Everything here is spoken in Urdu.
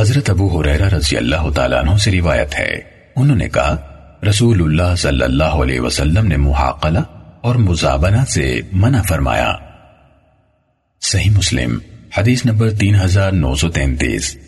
حضرت ابو حریرہ رضی اللہ تعالیٰ عنہ سے روایت ہے۔ انہوں نے کہا، رسول اللہ صلی اللہ علیہ وسلم نے محاقلہ اور مزابنہ سے منع فرمایا۔ صحیح مسلم، حدیث نمبر تین ہزار نو سو تینتیس۔